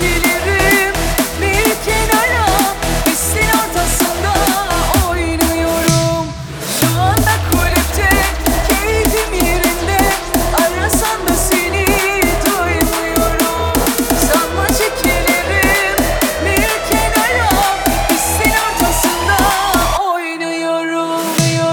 Веселее